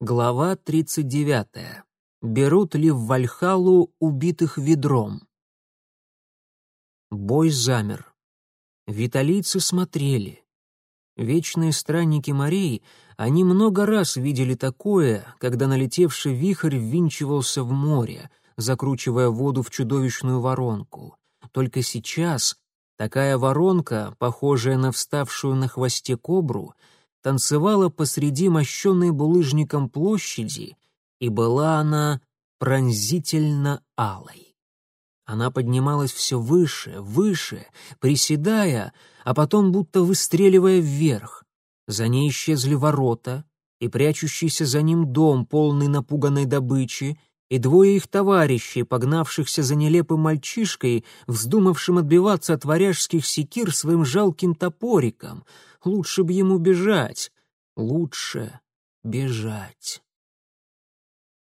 Глава 39. Берут ли в Вальхалу убитых ведром? Бой замер. Виталийцы смотрели. Вечные странники морей, они много раз видели такое, когда налетевший вихрь ввинчивался в море, закручивая воду в чудовищную воронку. Только сейчас такая воронка, похожая на вставшую на хвосте кобру, танцевала посреди мощенной булыжником площади, и была она пронзительно алой. Она поднималась все выше, выше, приседая, а потом будто выстреливая вверх. За ней исчезли ворота, и прячущийся за ним дом, полный напуганной добычи, и двое их товарищей, погнавшихся за нелепым мальчишкой, вздумавшим отбиваться от варяжских секир своим жалким топориком. Лучше б ему бежать. Лучше бежать.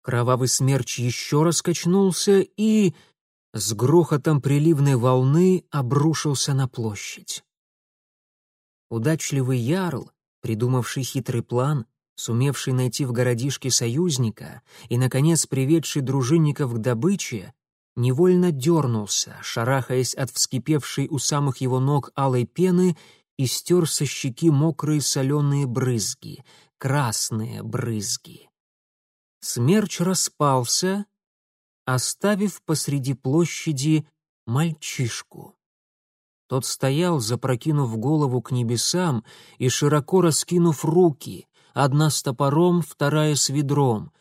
Кровавый смерч еще раз качнулся и с грохотом приливной волны обрушился на площадь. Удачливый ярл, придумавший хитрый план, сумевший найти в городишке союзника и, наконец, приведший дружинников к добыче, невольно дернулся, шарахаясь от вскипевшей у самых его ног алой пены и стер со щеки мокрые соленые брызги, красные брызги. Смерч распался, оставив посреди площади мальчишку. Тот стоял, запрокинув голову к небесам и широко раскинув руки, одна с топором, вторая с ведром,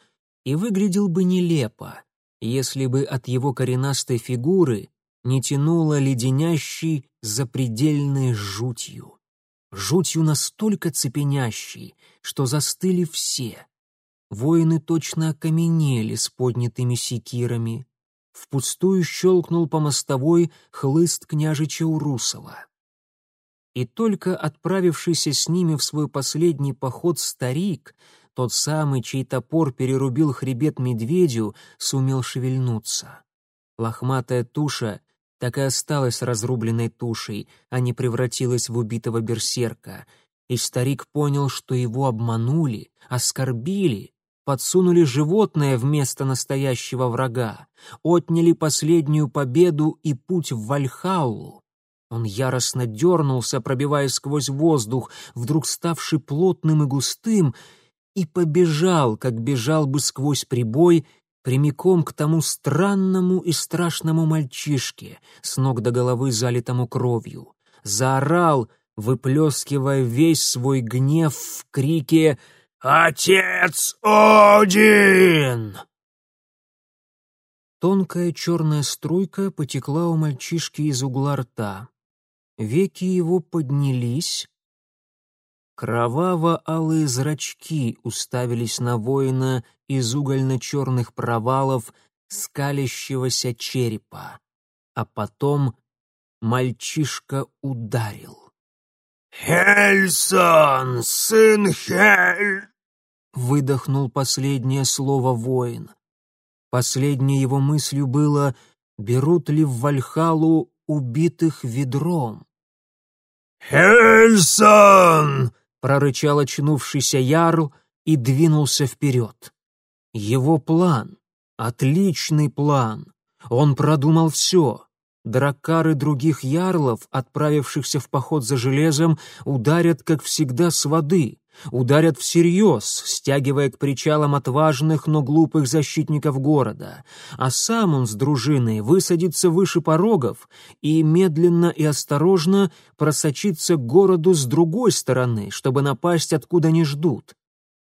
и выглядел бы нелепо, если бы от его коренастой фигуры не тянуло леденящей запредельной жутью. Жутью настолько цепенящей, что застыли все. Воины точно окаменели с поднятыми секирами. Впустую щелкнул по мостовой хлыст княжича Урусова и только отправившийся с ними в свой последний поход старик, тот самый, чей топор перерубил хребет медведю, сумел шевельнуться. Лохматая туша так и осталась разрубленной тушей, а не превратилась в убитого берсерка, и старик понял, что его обманули, оскорбили, подсунули животное вместо настоящего врага, отняли последнюю победу и путь в Вальхаллу. Он яростно дернулся, пробиваясь сквозь воздух, вдруг ставший плотным и густым, и побежал, как бежал бы сквозь прибой, прямиком к тому странному и страшному мальчишке, с ног до головы залитому кровью. Заорал, выплескивая весь свой гнев в крике «Отец Один!» Тонкая черная струйка потекла у мальчишки из угла рта. Веки его поднялись. Кроваво-алые зрачки уставились на воина из угольно-черных провалов скалящегося черепа. А потом мальчишка ударил. «Хельсон, сын Хель!» — выдохнул последнее слово воин. Последней его мыслью было, берут ли в Вальхалу убитых ведром. «Хельсон!» — прорычал очнувшийся ярл и двинулся вперед. Его план, отличный план. Он продумал все. Драккары других ярлов, отправившихся в поход за железом, ударят, как всегда, с воды ударят всерьез, стягивая к причалам отважных, но глупых защитников города, а сам он с дружиной высадится выше порогов и медленно и осторожно просочится к городу с другой стороны, чтобы напасть откуда не ждут.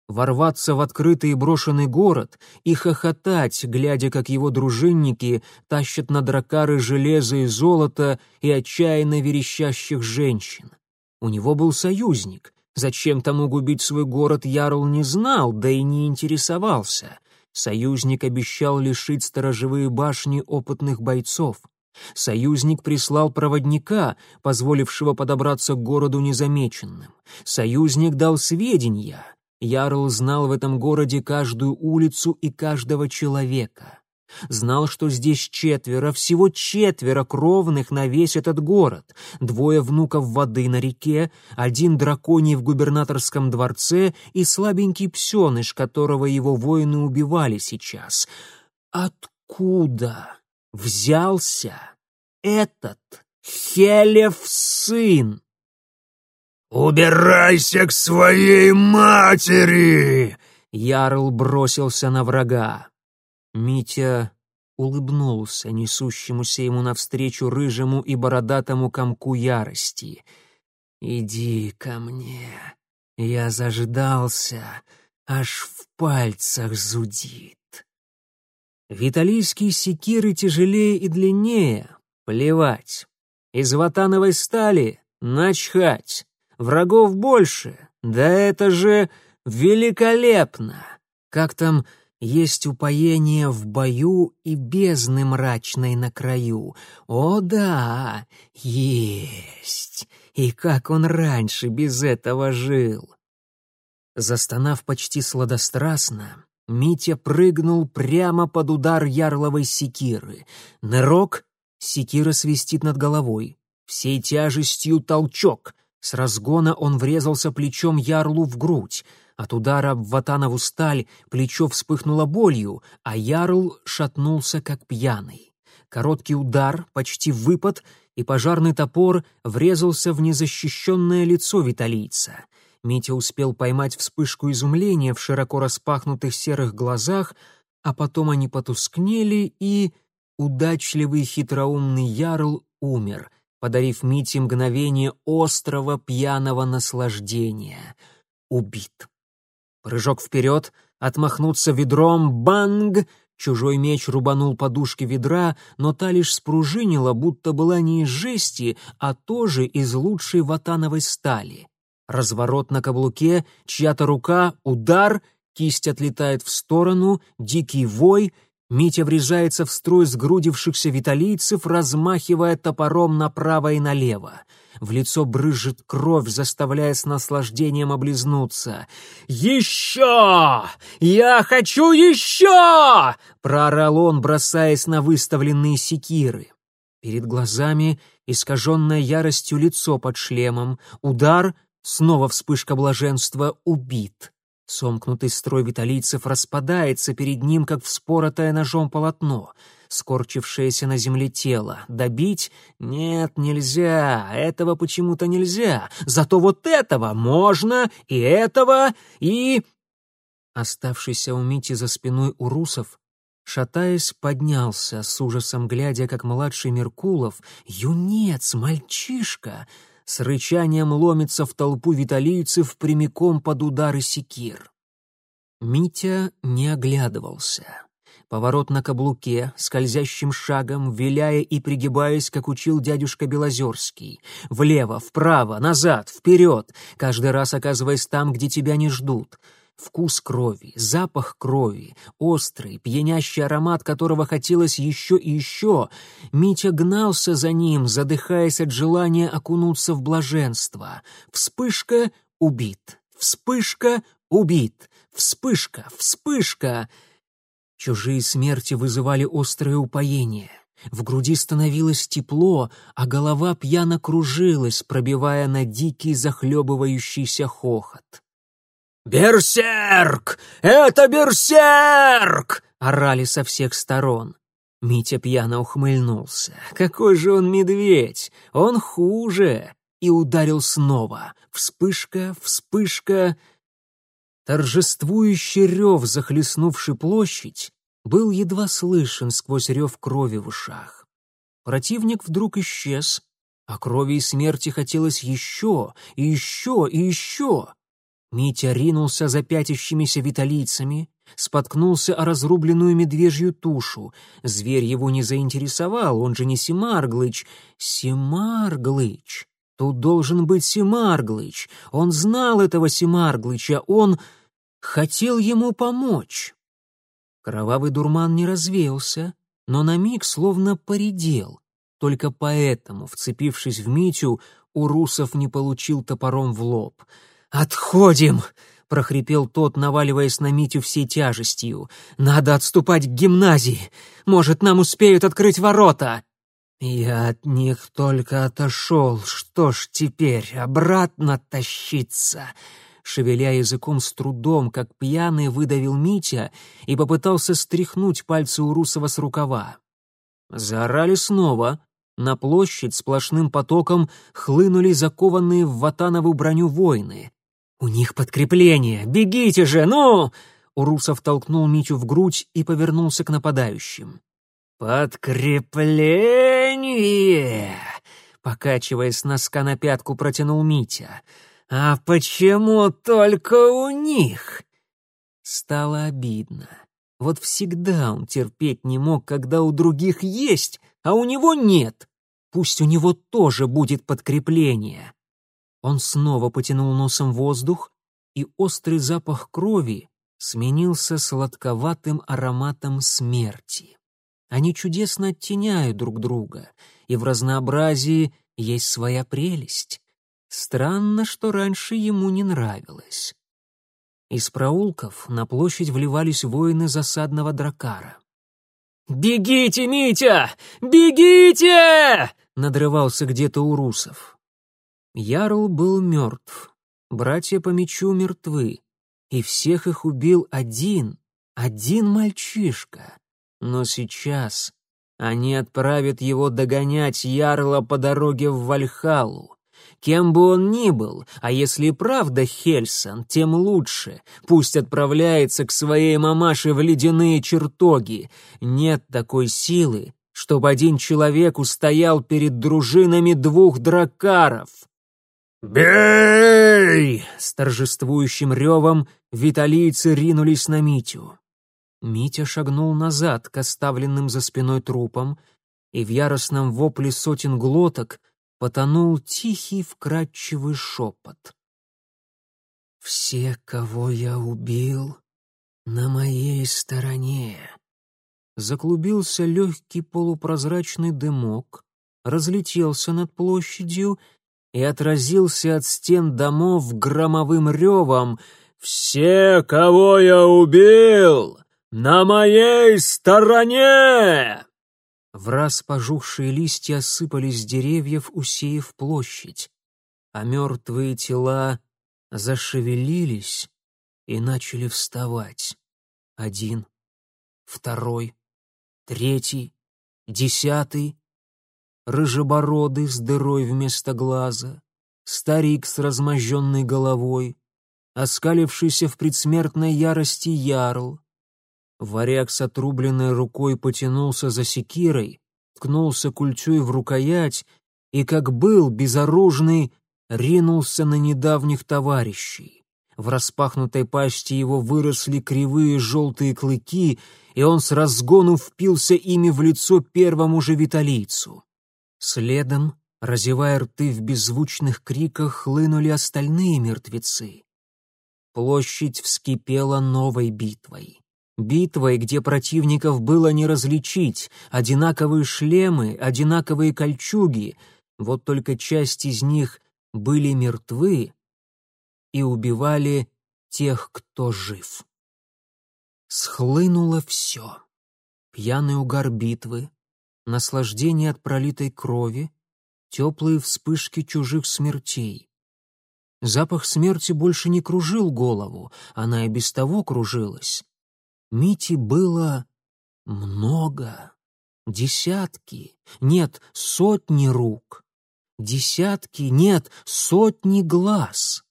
Ворваться в открытый и брошенный город и хохотать, глядя, как его дружинники тащат на дракары железо и золото и отчаянно верещащих женщин. У него был союзник, Зачем тому губить свой город, Ярл не знал, да и не интересовался. Союзник обещал лишить сторожевые башни опытных бойцов. Союзник прислал проводника, позволившего подобраться к городу незамеченным. Союзник дал сведения. Ярл знал в этом городе каждую улицу и каждого человека. Знал, что здесь четверо, всего четверо кровных на весь этот город. Двое внуков воды на реке, один драконий в губернаторском дворце и слабенький псеныш, которого его воины убивали сейчас. Откуда взялся этот Хелев сын? «Убирайся к своей матери!» Ярл бросился на врага. Митя улыбнулся несущемуся ему навстречу рыжему и бородатому комку ярости. «Иди ко мне, я заждался, аж в пальцах зудит». Виталийские секиры тяжелее и длиннее, плевать. Из ватановой стали начхать. Врагов больше, да это же великолепно. Как там есть упоение в бою и бездны мрачной на краю. О да, есть. И как он раньше без этого жил? Застонав почти сладострастно, Митя прыгнул прямо под удар ярловой секиры. Нырок, секира свистит над головой. Всей тяжестью толчок. С разгона он врезался плечом ярлу в грудь. От удара в ватанову сталь плечо вспыхнуло болью, а ярл шатнулся, как пьяный. Короткий удар, почти выпад, и пожарный топор врезался в незащищенное лицо виталийца. Митя успел поймать вспышку изумления в широко распахнутых серых глазах, а потом они потускнели, и удачливый хитроумный ярл умер, подарив Мите мгновение острого пьяного наслаждения. Убит. Прыжок вперед, отмахнуться ведром, банг! Чужой меч рубанул подушки ведра, но та лишь спружинила, будто была не из жести, а тоже из лучшей ватановой стали. Разворот на каблуке, чья-то рука, удар, кисть отлетает в сторону, дикий вой — Митя врезается в строй сгрудившихся виталийцев, размахивая топором направо и налево. В лицо брызжет кровь, заставляя с наслаждением облизнуться. «Еще! Я хочу еще!» — проорал он, бросаясь на выставленные секиры. Перед глазами искаженное яростью лицо под шлемом. Удар, снова вспышка блаженства, убит. Сомкнутый строй виталийцев распадается перед ним, как вспоротое ножом полотно. Скорчившееся на земле тело. Добить? Нет, нельзя. Этого почему-то нельзя. Зато вот этого можно, и этого, и... Оставшийся у Мити за спиной у русов, шатаясь, поднялся, с ужасом глядя, как младший Меркулов, юнец, мальчишка, с рычанием ломится в толпу виталийцев прямиком под удары секир. Митя не оглядывался. Поворот на каблуке, скользящим шагом, виляя и пригибаясь, как учил дядюшка Белозерский. Влево, вправо, назад, вперед, каждый раз оказываясь там, где тебя не ждут — Вкус крови, запах крови, острый, пьянящий аромат которого хотелось еще и еще. Митя гнался за ним, задыхаясь от желания окунуться в блаженство. Вспышка — убит. Вспышка — убит. Вспышка, вспышка. Чужие смерти вызывали острое упоение. В груди становилось тепло, а голова пьяно кружилась, пробивая на дикий захлебывающийся хохот. «Берсерк! Это берсерк!» — орали со всех сторон. Митя пьяно ухмыльнулся. «Какой же он медведь! Он хуже!» И ударил снова. Вспышка, вспышка. Торжествующий рев, захлестнувший площадь, был едва слышен сквозь рев крови в ушах. Противник вдруг исчез, а крови и смерти хотелось еще, и еще, и еще. Митя ринулся за пятящимися виталийцами, споткнулся о разрубленную медвежью тушу. Зверь его не заинтересовал, он же не Семарглыч. Семарглыч! Тут должен быть Семарглыч. Он знал этого Семарглыча, он хотел ему помочь. Кровавый дурман не развеялся, но на миг словно поредел. Только поэтому, вцепившись в Митю, Урусов не получил топором в лоб — «Отходим!» — прохрипел тот, наваливаясь на Митю всей тяжестью. «Надо отступать к гимназии! Может, нам успеют открыть ворота!» «Я от них только отошел. Что ж теперь, обратно тащиться?» Шевеля языком с трудом, как пьяный, выдавил Митя и попытался стряхнуть пальцы Урусова с рукава. Заорали снова. На площадь сплошным потоком хлынули закованные в ватанову броню воины. «У них подкрепление! Бегите же, ну!» Урусов толкнул Митю в грудь и повернулся к нападающим. «Подкрепление!» Покачиваясь с носка на пятку, протянул Митя. «А почему только у них?» Стало обидно. Вот всегда он терпеть не мог, когда у других есть, а у него нет. Пусть у него тоже будет подкрепление. Он снова потянул носом воздух, и острый запах крови сменился сладковатым ароматом смерти. Они чудесно оттеняют друг друга, и в разнообразии есть своя прелесть. Странно, что раньше ему не нравилось. Из проулков на площадь вливались воины засадного дракара. «Бегите, Митя! Бегите!» — надрывался где-то у русов. Ярл был мертв, братья по мечу мертвы, и всех их убил один, один мальчишка. Но сейчас они отправят его догонять Ярла по дороге в Вальхалу. Кем бы он ни был, а если правда Хельсон, тем лучше. Пусть отправляется к своей мамаше в ледяные чертоги. Нет такой силы, чтобы один человек устоял перед дружинами двух дракаров. «Бей!» — с торжествующим ревом виталийцы ринулись на Митю. Митя шагнул назад к оставленным за спиной трупам, и в яростном вопле сотен глоток потонул тихий вкрадчивый шепот. «Все, кого я убил, на моей стороне». Заклубился легкий полупрозрачный дымок, разлетелся над площадью и отразился от стен домов громовым ревом «Все, кого я убил, на моей стороне!» В раз пожухшие листья осыпались с деревьев, усеяв площадь, а мертвые тела зашевелились и начали вставать. Один, второй, третий, десятый, рыжебородый с дырой вместо глаза, старик с размозженной головой, оскалившийся в предсмертной ярости ярл, Варяг с отрубленной рукой потянулся за секирой, ткнулся культей в рукоять и, как был безоружный, ринулся на недавних товарищей. В распахнутой пасти его выросли кривые желтые клыки, и он с разгону впился ими в лицо первому же виталийцу. Следом, разевая рты в беззвучных криках, хлынули остальные мертвецы. Площадь вскипела новой битвой. Битвой, где противников было не различить, одинаковые шлемы, одинаковые кольчуги, вот только часть из них были мертвы и убивали тех, кто жив. Схлынуло все. Пьяный угар битвы, наслаждение от пролитой крови, теплые вспышки чужих смертей. Запах смерти больше не кружил голову, она и без того кружилась. Мити было много, десятки, нет, сотни рук, десятки, нет, сотни глаз.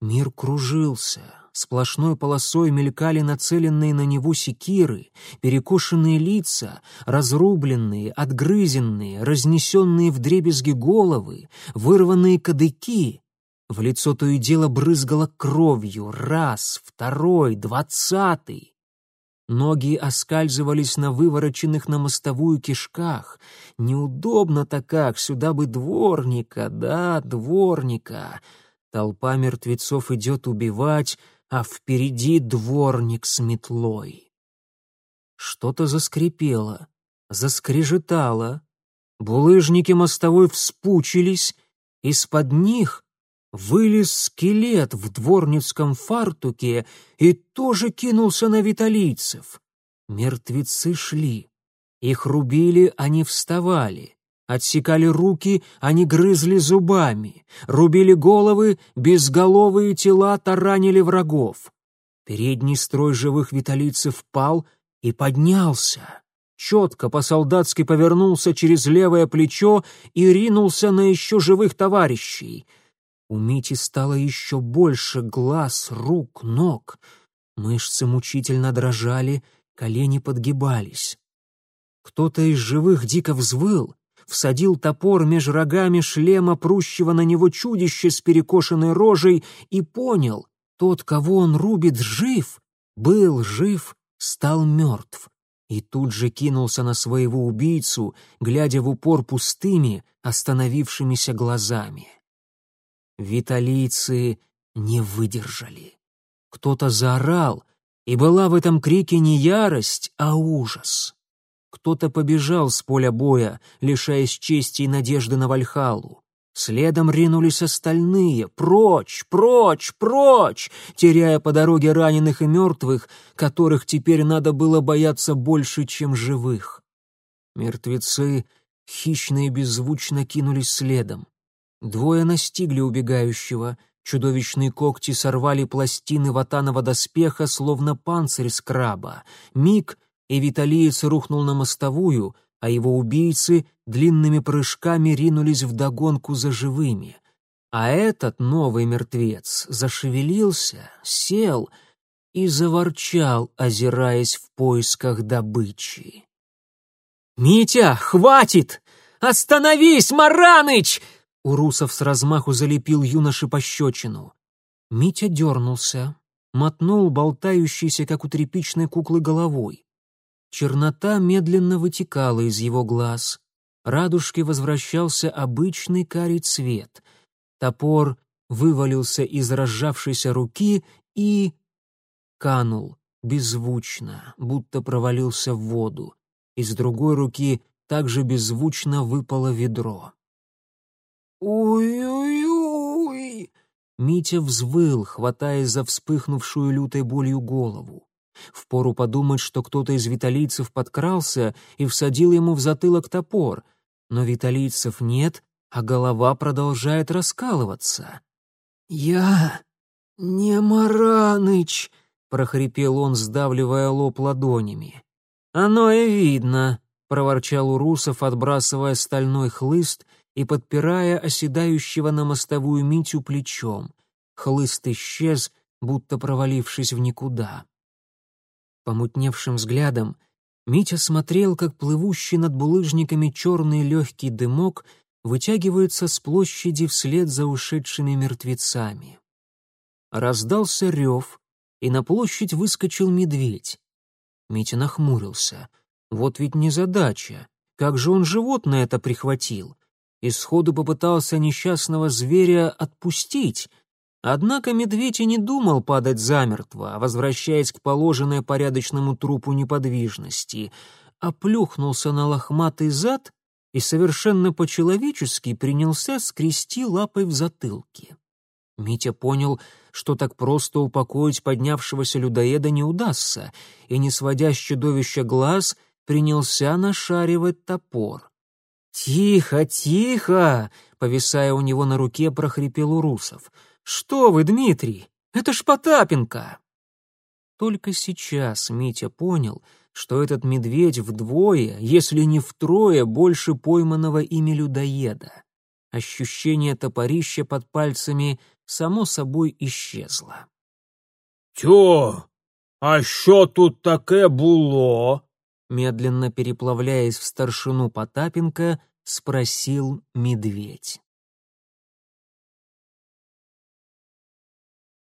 Мир кружился, сплошной полосой мелькали нацеленные на него секиры, перекошенные лица, разрубленные, отгрызенные, разнесенные вдребезги головы, вырванные кадыки. В лицо то и дело брызгало кровью, раз, второй, двадцатый. Ноги оскальзывались на вывороченных на мостовую кишках. Неудобно-то как, сюда бы дворника, да, дворника. Толпа мертвецов идет убивать, а впереди дворник с метлой. Что-то заскрипело, заскрежетало. Булыжники мостовой вспучились, из-под них вылез скелет в дворницком фартуке и тоже кинулся на виталийцев. Мертвецы шли. Их рубили, они вставали. Отсекали руки, они грызли зубами. Рубили головы, безголовые тела таранили врагов. Передний строй живых виталийцев пал и поднялся. Четко по-солдатски повернулся через левое плечо и ринулся на еще живых товарищей. У Мити стало еще больше глаз, рук, ног. Мышцы мучительно дрожали, колени подгибались. Кто-то из живых дико взвыл, всадил топор меж рогами шлема прущего на него чудище с перекошенной рожей и понял, тот, кого он рубит, жив, был жив, стал мертв. И тут же кинулся на своего убийцу, глядя в упор пустыми, остановившимися глазами. Виталийцы не выдержали. Кто-то заорал, и была в этом крике не ярость, а ужас. Кто-то побежал с поля боя, лишаясь чести и надежды на Вальхалу. Следом ринулись остальные, прочь, прочь, прочь, теряя по дороге раненых и мертвых, которых теперь надо было бояться больше, чем живых. Мертвецы хищно и беззвучно кинулись следом. Двое настигли убегающего, чудовищные когти сорвали пластины ватанова доспеха, словно панцирь скраба. Миг, и виталиец рухнул на мостовую — а его убийцы длинными прыжками ринулись вдогонку за живыми. А этот новый мертвец зашевелился, сел и заворчал, озираясь в поисках добычи. «Митя, хватит! Остановись, Мараныч!» Урусов с размаху залепил юноше пощечину. Митя дернулся, мотнул болтающейся, как у тряпичной куклы, головой. Чернота медленно вытекала из его глаз. Радужке возвращался обычный карий цвет. Топор вывалился из разжавшейся руки и... канул, беззвучно, будто провалился в воду. Из другой руки также беззвучно выпало ведро. «Ой-ой-ой!» Митя взвыл, хватаясь за вспыхнувшую лютой болью голову. Впору подумать, что кто-то из виталийцев подкрался и всадил ему в затылок топор. Но виталийцев нет, а голова продолжает раскалываться. «Я не Мараныч», — прохрипел он, сдавливая лоб ладонями. «Оно и видно», — проворчал Урусов, отбрасывая стальной хлыст и подпирая оседающего на мостовую Митю плечом. Хлыст исчез, будто провалившись в никуда. Помутневшим взглядом Митя смотрел, как плывущий над булыжниками черный легкий дымок вытягивается с площади вслед за ушедшими мертвецами. Раздался рев, и на площадь выскочил медведь. Митя нахмурился. Вот ведь незадача. Как же он животное это прихватил? И сходу попытался несчастного зверя отпустить, Однако медведь и не думал падать замертво, а возвращаясь к положенной порядочному трупу неподвижности, оплюхнулся на лохматый зад и совершенно по-человечески принялся скрести лапой в затылке. Митя понял, что так просто упокоить поднявшегося людоеда не удастся, и, не сводя с чудовища глаз, принялся нашаривать топор. «Тихо, тихо!» — повисая у него на руке, прохрипел Урусов — «Что вы, Дмитрий? Это ж Потапенко!» Только сейчас Митя понял, что этот медведь вдвое, если не втрое, больше пойманного ими людоеда. Ощущение топорища под пальцами само собой исчезло. «Тьо, а що тут таке було?» Медленно переплавляясь в старшину Потапенко, спросил медведь.